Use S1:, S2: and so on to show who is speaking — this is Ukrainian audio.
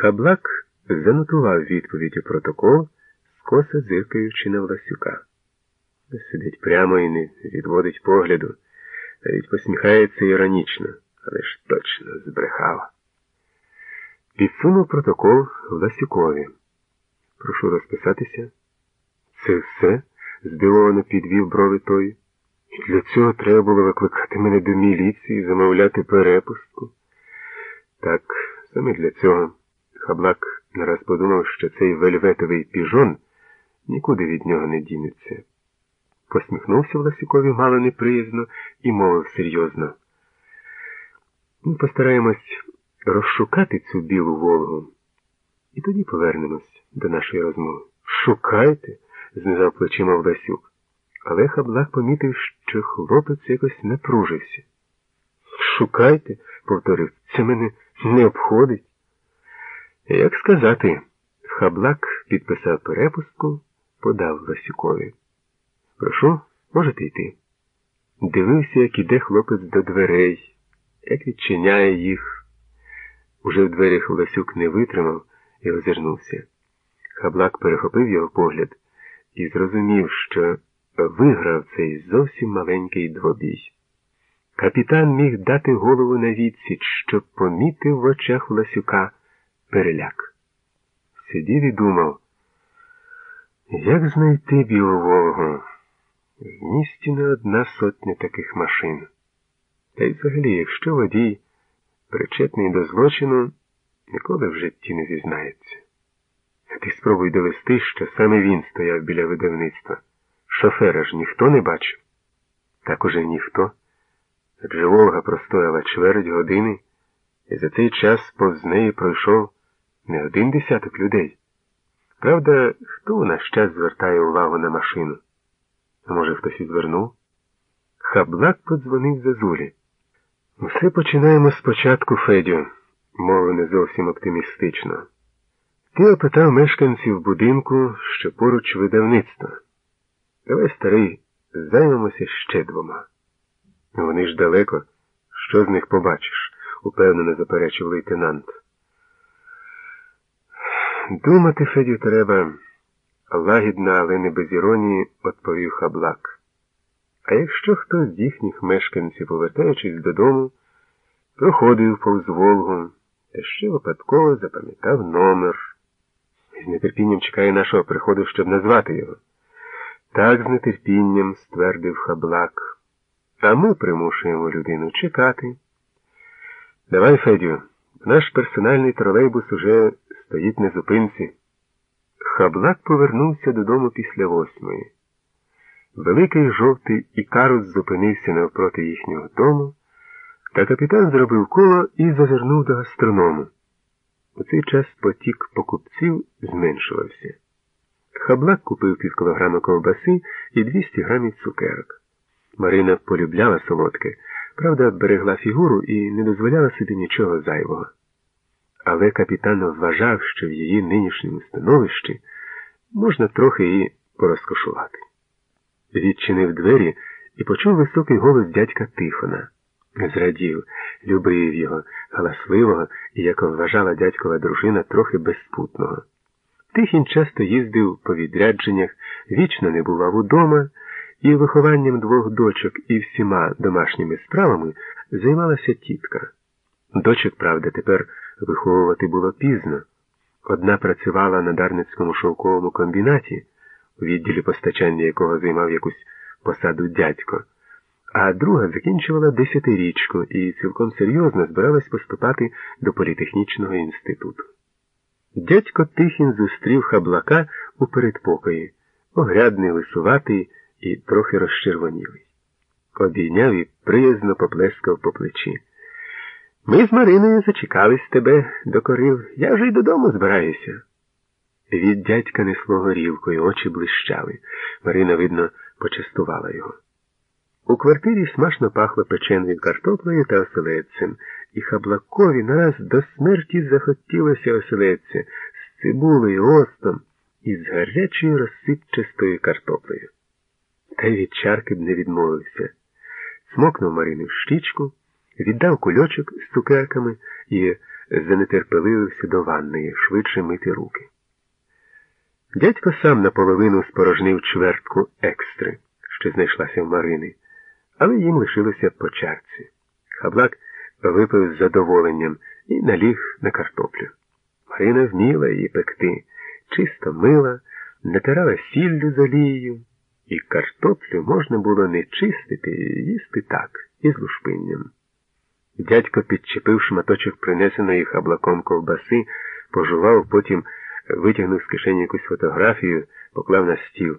S1: Хаблак занотував відповідь у протокол, скоса зиркаючи на Власюка. Сидить прямо і не відводить погляду, навіть посміхається іронічно, але ж точно збрехав. Підсунув протокол Власюкові. Прошу розписатися. Це все? здивовано підвів брови той. І для цього треба було викликати мене до міліції, замовляти перепустку. Так, саме для цього. Хаблак нараз подумав, що цей вельветовий піжон нікуди від нього не дінеться. Посміхнувся Власюкові мало неприязно і мовив серйозно. Ми постараємось розшукати цю білу Волгу. І тоді повернемось до нашої розмови. Шукайте, знизав плечима Власюк. Але Хаблак помітив, що хлопець якось напружився. Шукайте, повторив, це мене не обходить. Як сказати, Хаблак підписав перепустку, подав Васюкові. Прошу, можете йти. Дивився, як іде хлопець до дверей, як відчиняє їх. Уже в дверях Власюк не витримав і озирнувся. Хаблак перехопив його погляд і зрозумів, що виграв цей зовсім маленький двобій. Капітан міг дати голову на відсіч, щоб помітив в очах Власюка переляк. Сидів і думав, як знайти білу Волгу? В місті не одна сотня таких машин. Та й взагалі, якщо водій причетний до злочину, ніколи в житті не зізнається. Ти спробуй довести, що саме він стояв біля видавництва. Шофера ж ніхто не бачив. Так уже ніхто. Адже Волга простояла чверть години, і за цей час повз неї пройшов не один десяток людей. Правда, хто у наш час звертає увагу на машину? А може, хтось і звернув? Хаблак подзвонив Зазулі. Все починаємо спочатку, Федю, мовив не зовсім оптимістично. Ти опитав мешканців будинку, що поруч видавництва. Давай, старий, займемося ще двома. Вони ж далеко. Що з них побачиш? упевнено заперечив лейтенант. Думати, Федю, треба, лагідно, але не без іронії, відповів хаблак. А якщо хтось з їхніх мешканців, повертаючись додому, проходив повз Волгу, та ще випадково запам'ятав номер. З нетерпінням чекає нашого приходу, щоб назвати його. Так з нетерпінням ствердив хаблак. А ми примушуємо людину чекати. Давай, Федю, наш персональний тролейбус уже стоїть на зупинці. Хаблак повернувся додому після восьмої. Великий жовтий ікарус зупинився навпроти їхнього дому, та капітан зробив коло і зазирнув до гастроному. У цей час потік покупців зменшувався. Хаблак купив пів кілограма ковбаси і 200 грамів цукерок. Марина полюбляла солодке, правда, берегла фігуру і не дозволяла собі нічого зайвого. Але капітан вважав, що в її нинішньому становищі можна трохи і порозкошувати. Відчинив двері і почув високий голос дядька Тифона. Зрадів, любив його, галасливого і, як вважала дядькова дружина, трохи безпутного. Тихін часто їздив по відрядженнях, вічно не бував удома, і вихованням двох дочок і всіма домашніми справами займалася тітка. Дочок, правда, тепер виховувати було пізно. Одна працювала на Дарницькому шовковому комбінаті, у відділі постачання якого займав якусь посаду дядько, а друга закінчувала десятирічку і цілком серйозно збиралась поступати до політехнічного інституту. Дядько Тихін зустрів хаблака у передпокої, огрядний, висуватий і трохи розчервонілий. Обійняв і приязно поплескав по плечі. Ми з Мариною зачекались тебе, докорив. Я вже й додому збираюся. Від дядька несло горілкою, очі блищали. Марина, видно, почастувала його. У квартирі смачно пахло печеною картоплею та оселедцем, і хаблакові нараз до смерті захотілося оселедця з цибулею, остом і з гарячою розсипчастою картоплею. Та від чарки б не відмовився. Смокнув Марину в щічку, віддав кульочок з цукерками і занетерпеливився до ванної, швидше мити руки. Дядько сам наполовину спорожнив чвертку екстри, що знайшлася в Марини, але їм лишилося по чарці. Хаблак випив з задоволенням і наліг на картоплю. Марина вміла її пекти, чисто мила, натирала сіллю з олією, і картоплю можна було не чистити, їсти так, із лушпинням. Дядько підчепив шматочок принесеної хаблаком ковбаси, пожував, потім витягнув з кишені якусь фотографію, поклав на стіл.